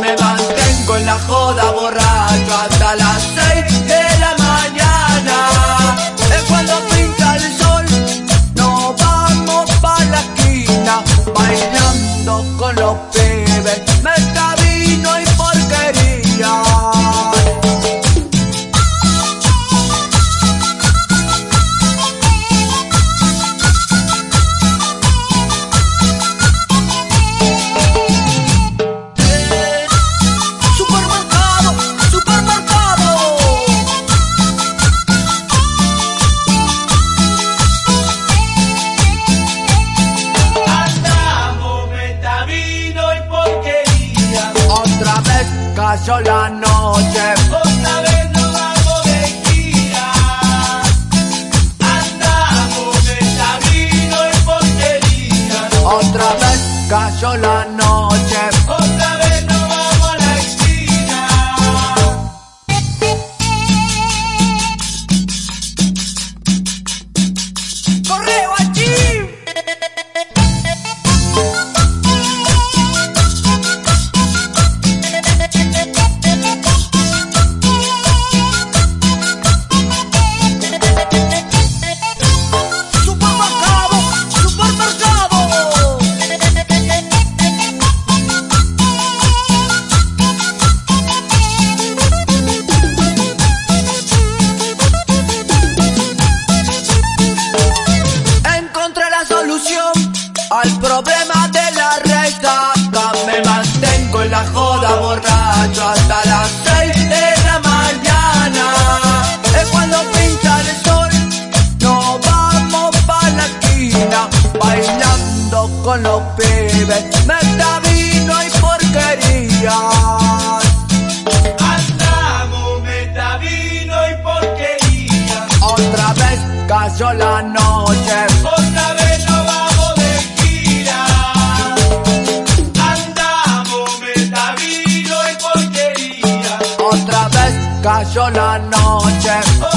me mantengo en la joda borracho hasta las seis de la mañana. Es cuando pinta el sol, nos vamos pa' la esquina, bailando con los pibes. Me está cayó la noche. Otra vez nos vamos de gira. Andamos de vino y porquería. Otra vez cayó la al problema de la resaca. Me mantengo en la joda borracho hasta las seis de la mañana. Es cuando pinta el sol, nos vamos pa' la esquina, bailando con los pibes. Meta vino y porquería. Andamos meta vino y porquería. Otra vez cayó la noche. Otra vez cayó la noche.